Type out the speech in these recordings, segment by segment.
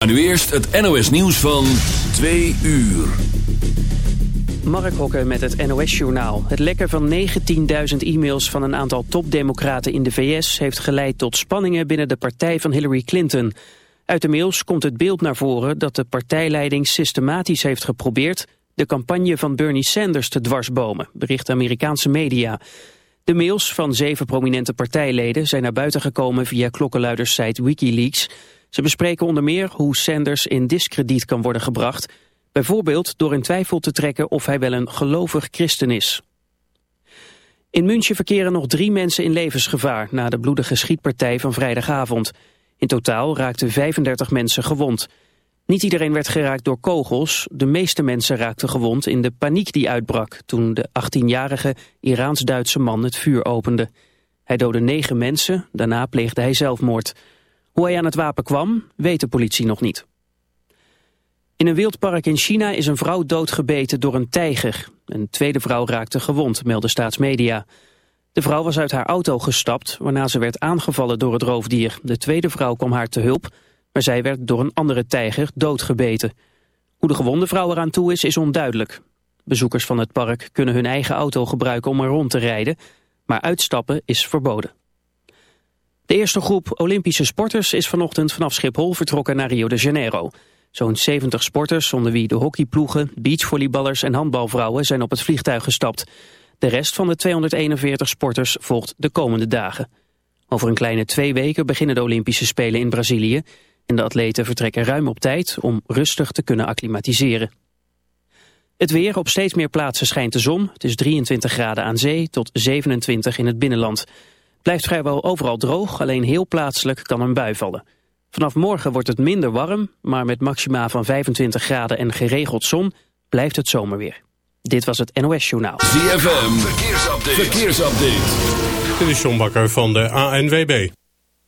Maar nu eerst het NOS nieuws van 2 uur. Mark Hokker met het NOS-journaal. Het lekken van 19.000 e-mails van een aantal topdemocraten in de VS... heeft geleid tot spanningen binnen de partij van Hillary Clinton. Uit de mails komt het beeld naar voren dat de partijleiding systematisch heeft geprobeerd... de campagne van Bernie Sanders te dwarsbomen, bericht Amerikaanse media. De mails van zeven prominente partijleden zijn naar buiten gekomen... via klokkenluiderssite Wikileaks... Ze bespreken onder meer hoe Sanders in discrediet kan worden gebracht, bijvoorbeeld door in twijfel te trekken of hij wel een gelovig christen is. In München verkeren nog drie mensen in levensgevaar na de bloedige schietpartij van vrijdagavond. In totaal raakten 35 mensen gewond. Niet iedereen werd geraakt door kogels, de meeste mensen raakten gewond in de paniek die uitbrak toen de 18-jarige Iraans-Duitse man het vuur opende. Hij doodde negen mensen, daarna pleegde hij zelfmoord. Hoe hij aan het wapen kwam, weet de politie nog niet. In een wildpark in China is een vrouw doodgebeten door een tijger. Een tweede vrouw raakte gewond, melden staatsmedia. De vrouw was uit haar auto gestapt, waarna ze werd aangevallen door het roofdier. De tweede vrouw kwam haar te hulp, maar zij werd door een andere tijger doodgebeten. Hoe de gewonde vrouw eraan toe is, is onduidelijk. Bezoekers van het park kunnen hun eigen auto gebruiken om er rond te rijden, maar uitstappen is verboden. De eerste groep Olympische sporters is vanochtend vanaf Schiphol vertrokken naar Rio de Janeiro. Zo'n 70 sporters, onder wie de hockeyploegen, beachvolleyballers en handbalvrouwen, zijn op het vliegtuig gestapt. De rest van de 241 sporters volgt de komende dagen. Over een kleine twee weken beginnen de Olympische Spelen in Brazilië. En de atleten vertrekken ruim op tijd om rustig te kunnen acclimatiseren. Het weer, op steeds meer plaatsen schijnt de zon. Het is 23 graden aan zee tot 27 in het binnenland. Blijft vrijwel overal droog, alleen heel plaatselijk kan een bui vallen. Vanaf morgen wordt het minder warm, maar met maxima van 25 graden en geregeld zon blijft het zomerweer. Dit was het NOS Journaal. ZFM, verkeersupdate. verkeersupdate. Dit is John Bakker van de ANWB.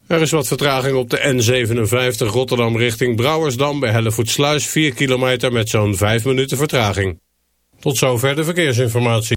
Er is wat vertraging op de N57 Rotterdam richting Brouwersdam... bij Hellevoetsluis 4 kilometer met zo'n 5 minuten vertraging. Tot zover de verkeersinformatie.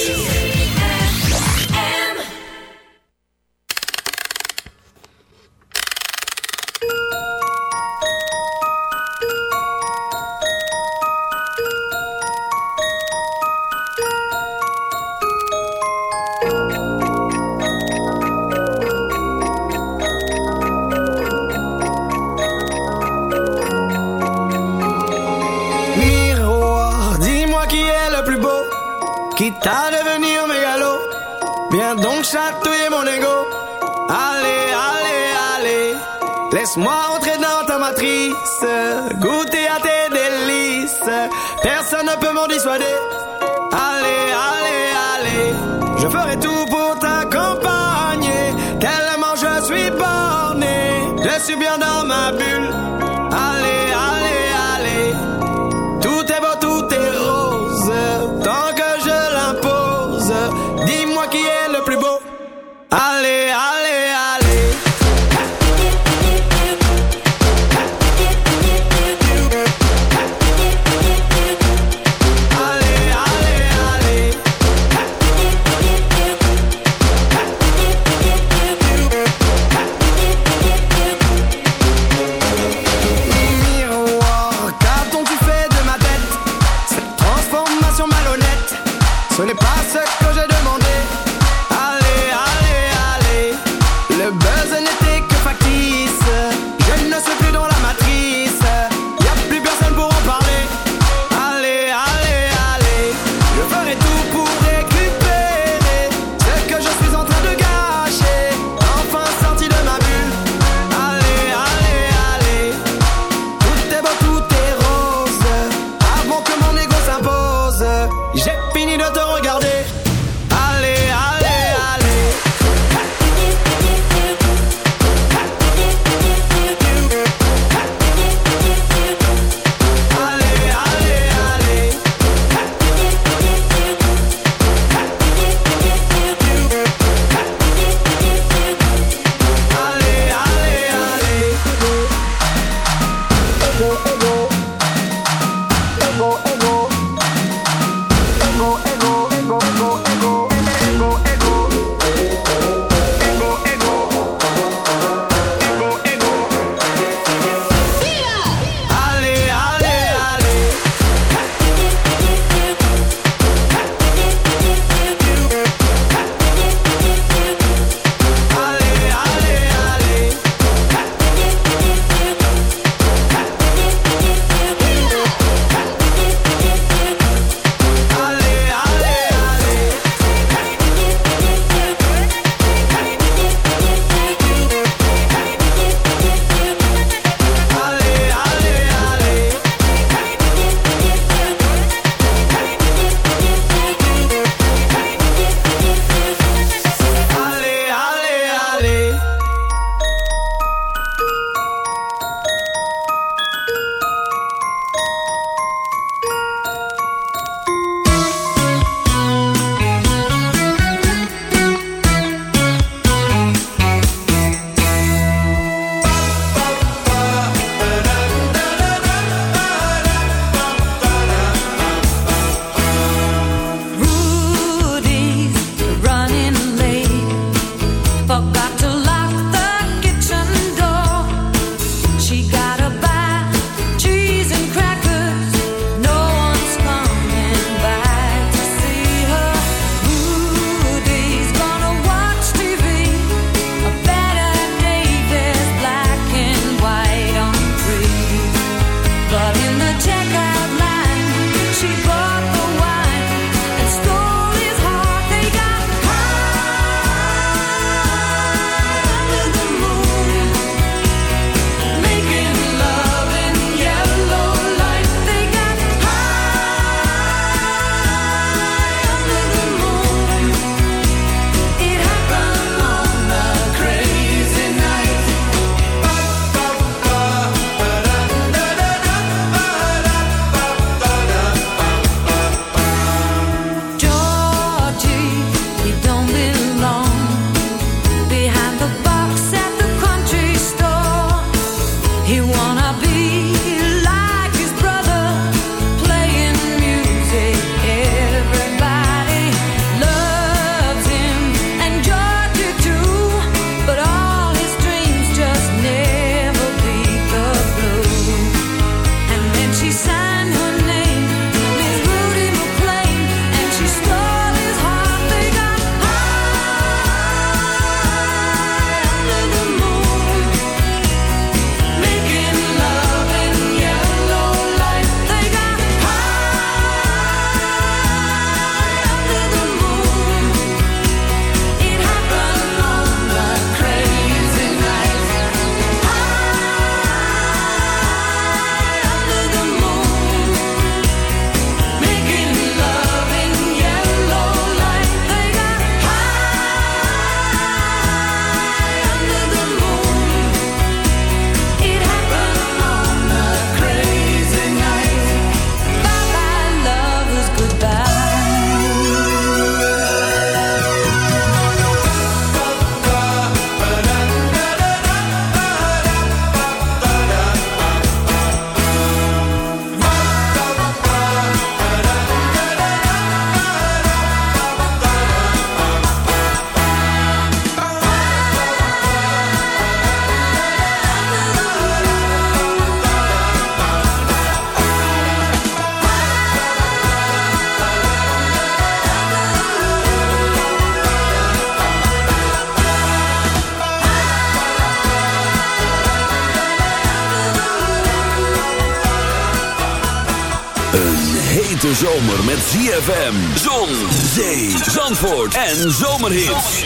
this for day. En zomerhits.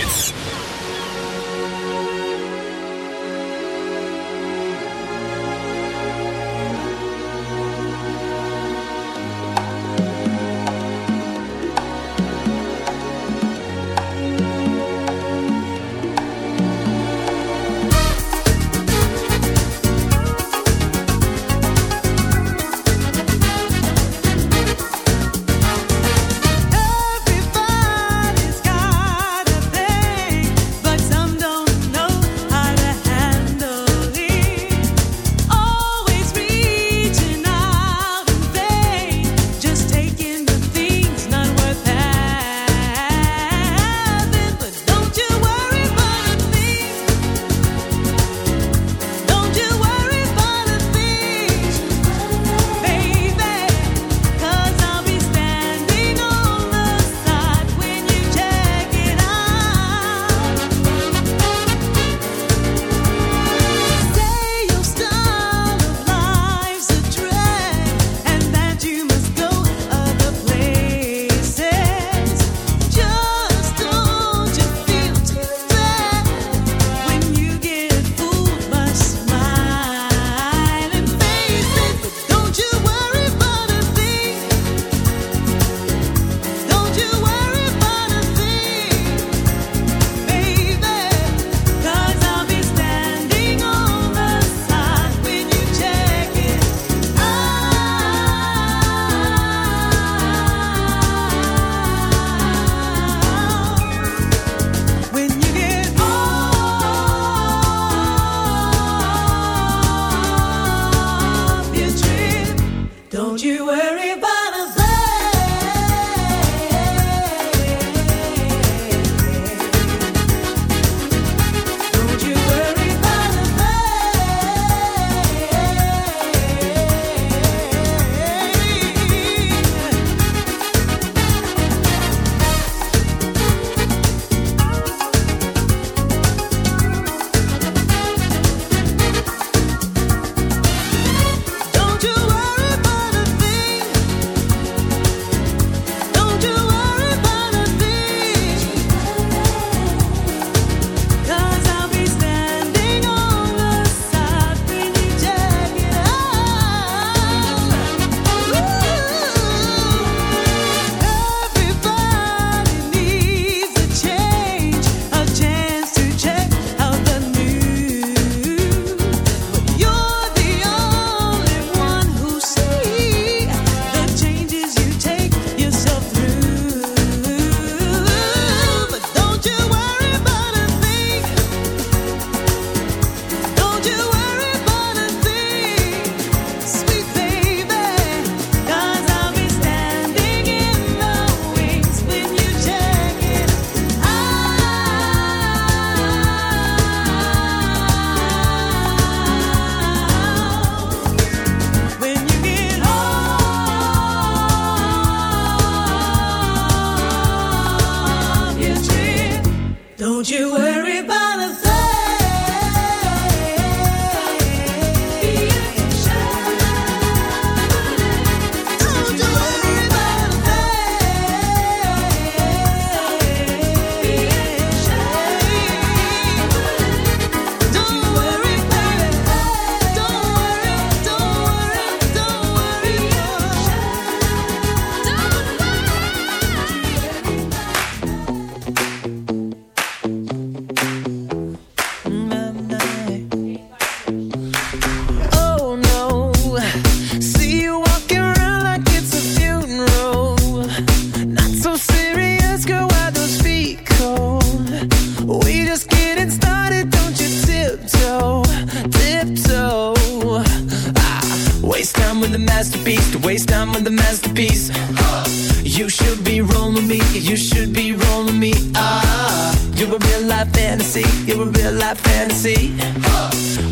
fantasy. You're a real life fantasy.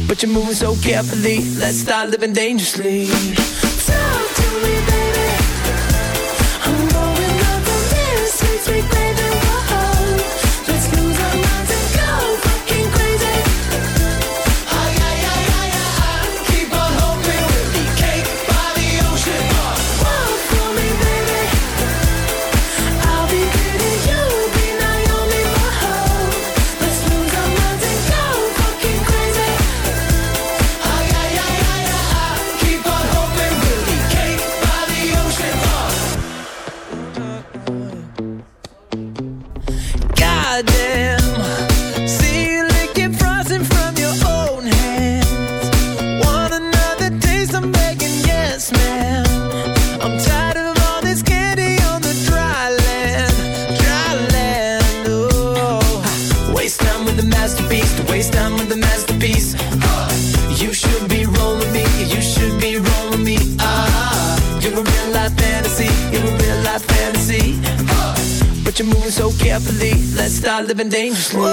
But you're moving so carefully. Let's start living dangerously. Talk to me, baby. I'm going up from this sweet, sweet baby. Living dangerously.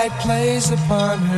light plays upon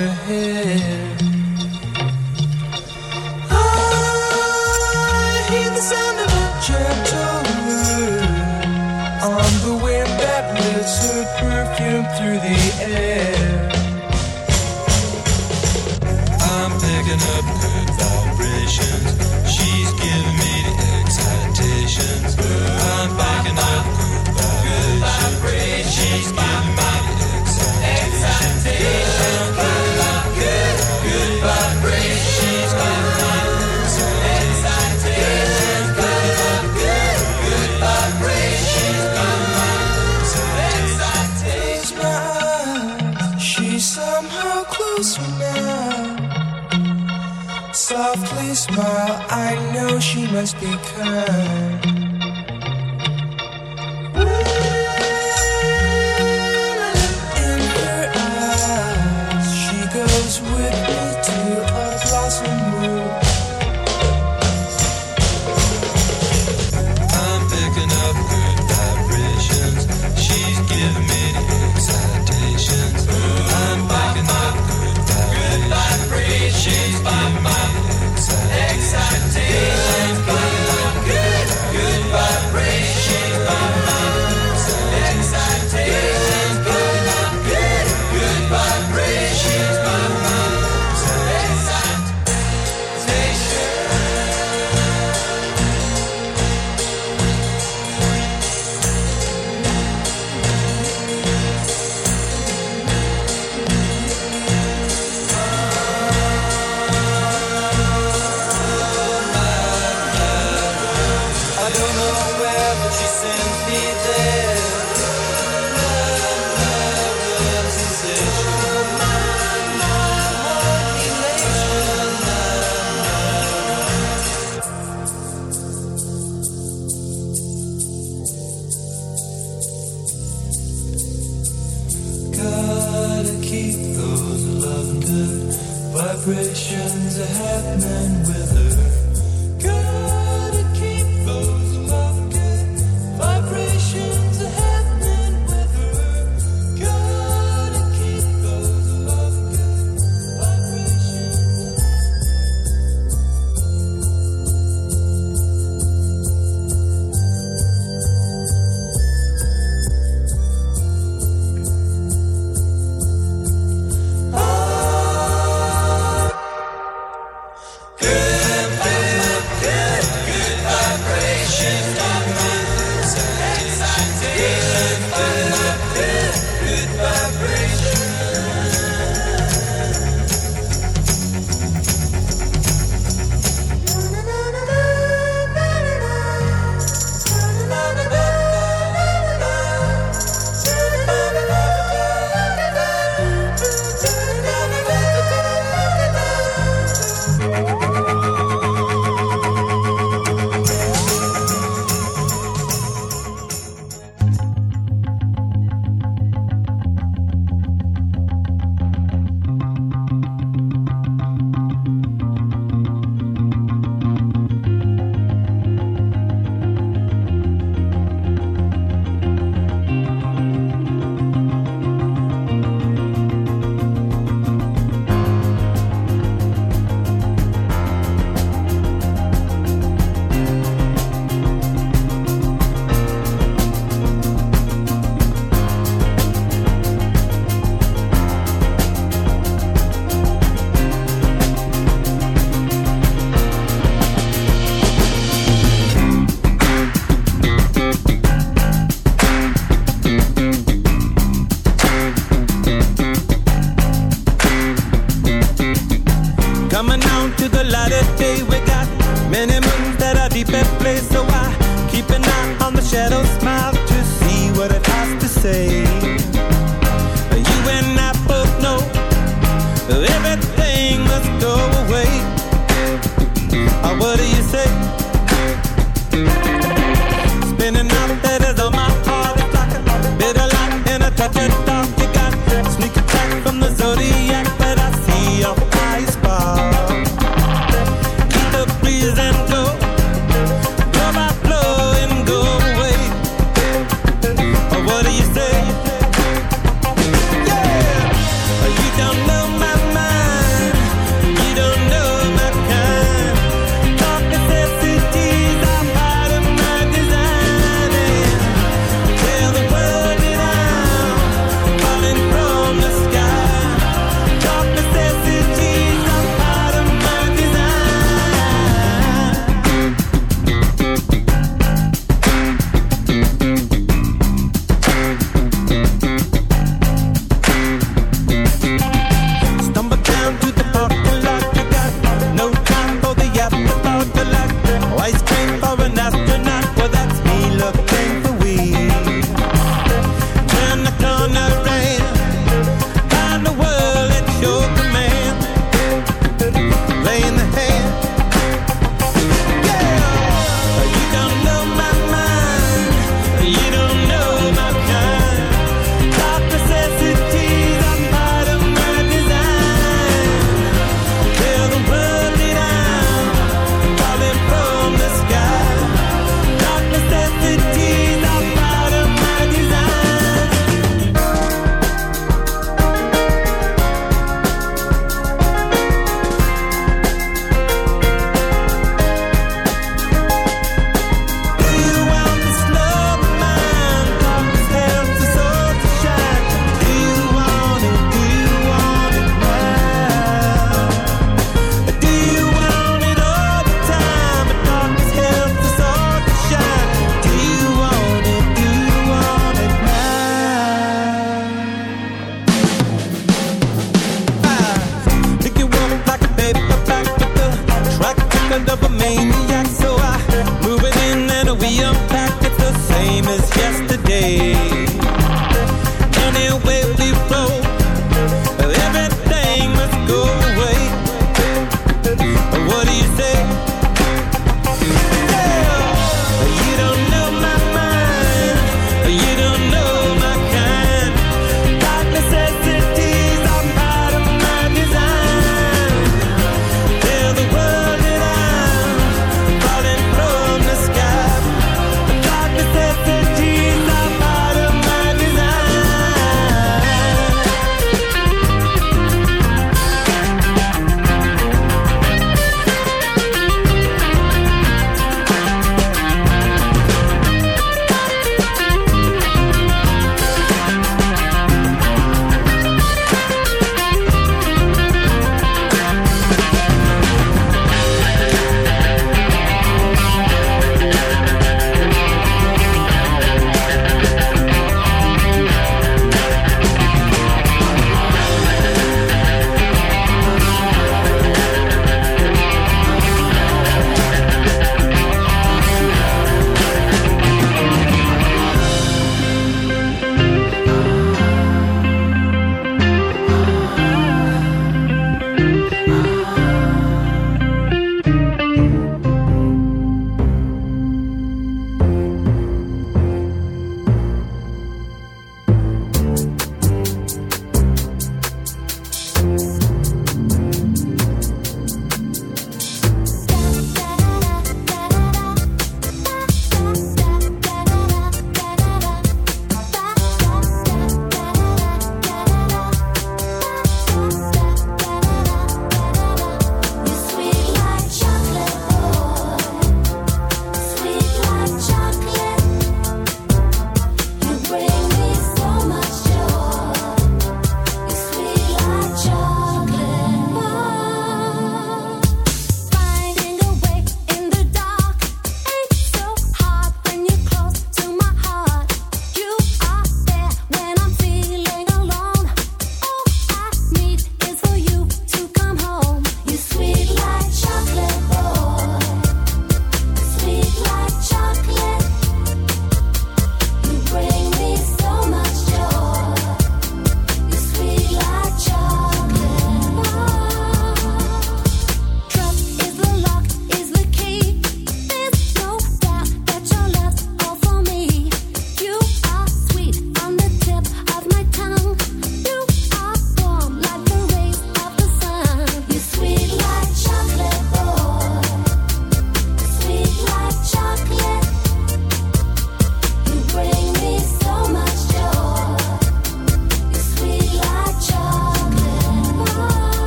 love and good vibrations are happening with her.